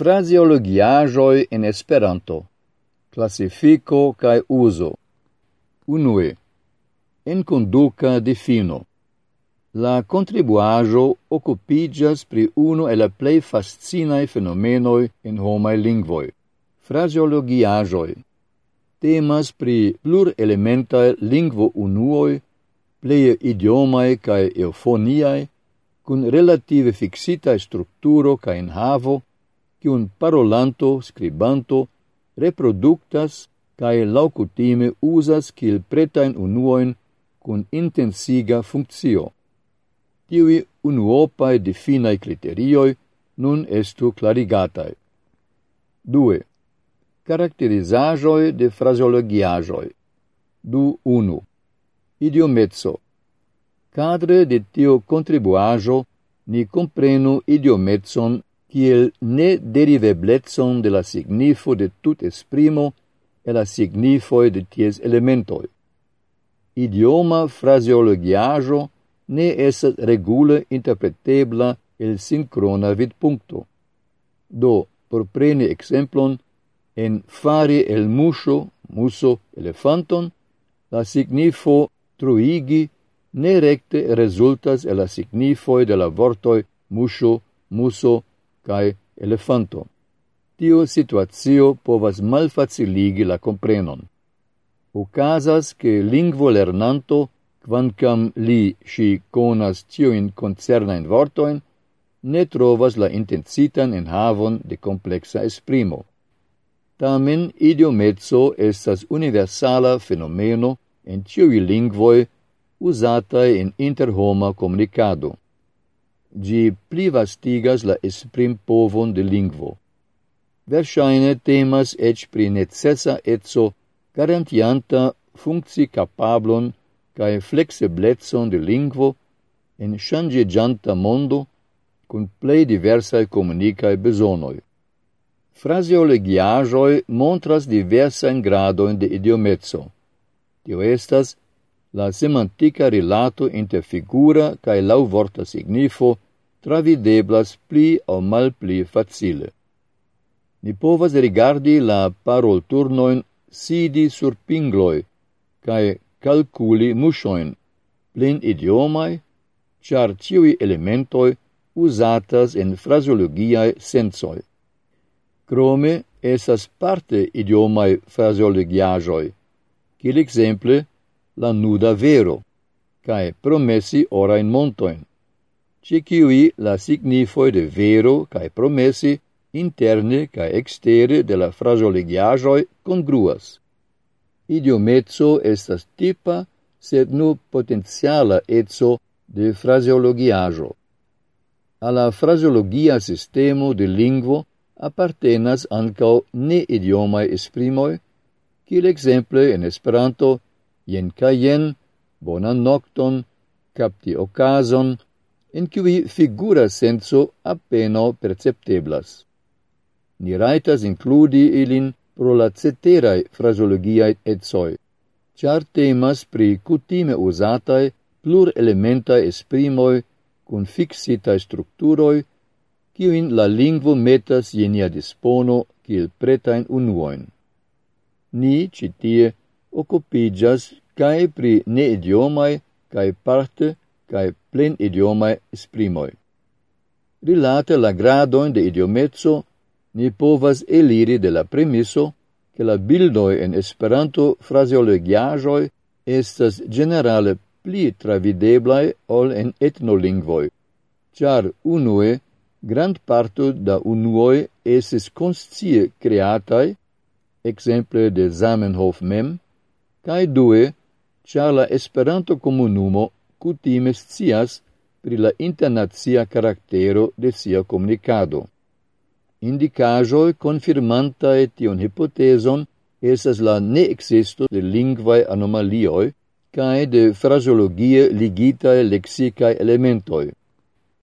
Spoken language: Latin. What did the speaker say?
Fraseologiajoi in Esperanto. Classifico cae uso. Unue. En conduca defino. La contribuajo occupigas pri uno e la plei fascinae fenomenoi en homae lingvoi. Fraseologiajoi. Temas pri plur elementae lingvo unuoi, pleie idiomae cae eufoniae, cun relative fixita structuro ca enhavo, kiun parolanto, scribanto, reproductas cae laucutime usas cil pretain unuoin cun intensiga functio. Tiui unuopae definae criterioi nun estu clarigatae. 2. Caracterizajoi de fraseologiajoi. 2.1. Idiomezzo. Cadre de tio contribuajo ni comprenu idiomezzon kiel ne deriveblecon de la signifo de tut esprimo e la signifoi de ties elementoi. Idioma fraseologiajo ne esat regule interpretebla el sincrona vidpuncto. Do, por preni exemplon, en fari el muso, muso, elefanton, la signifo truigi ne recte resultas el la signifoi de la vortoi muso, muso, cae elefanto. Tio situatio povas malfaciligi la comprenon. Ocasas che lingvo lernanto, quancam li si conas tiuin concernain vortoin, ne trovas la intensitan enhavon de complexa esprimo. Tamen idiomezzo estas universala fenomeno en tioi lingvoi usatae in interhoma comunicado gi privastigas la esprim povon de lingvo. Versaine temas ec pri necessa etso garantianta funcci capablon cae flexiblezzon de lingvo en changegianta mondo cun plei diversae comunicae besonoi. Fraseologiajoi montras diversain gradoin de idiomezzo. Tio estas la semantica rilato inter figura cae lau vorta signifo travideblas pli au mal pli facile. Ni povas rigardi la parol turnoin sidi sur pingloi, cae calculi mushoin plen idiomai, char ciui elementoi usatas en fraseologiae sensoi. Crome, esas parte idiomai fraseologiajoi, cil exemple la nuda vero, cae promessi orain montoin, Ciciui la signifoi de vero cae promessi interne cae extere de la frasolegiajoi congruas. Idiomezzo estas tipa, sed nu potenziala etso de fraseologiajo. Alla fraseologia sistemo de lingvo appartenas ancao ne idiomae esprimoi, cil exemple en Esperanto jen ca jen, bonan nocton, capti ocason, in cui figura senso appeno percepteblas. Ni raitas includi ilin pro la ceterae frasologiae etsoi, char temas pri cutime usatae plur elementae esprimoi cun fixitae structuroi, in la lingvo metas jenia dispono cil pretain unuoin. Ni, citie, occupigas cae pri ne idiomae, cae parte cae plen idiomai esprimoi. Rilate la gradoin de idiomezzo, ni povas eliri de la premiso che la bildoi en esperanto fraseologiajoi estas generale pli travideblai ol en etnolingvoi, char unue grand parto da unuoi esis conscie creatai, exemple de Zamenhof mem, cae due ĉar la esperanto comunumo kutime scias pri la internacia karaktero de sia komunikado. Indicaĵoj konfirmantaj tion hipotezon esas la ne existo de lingvae anomalioi kaj de frazeologie ligitae lexicae elementoi.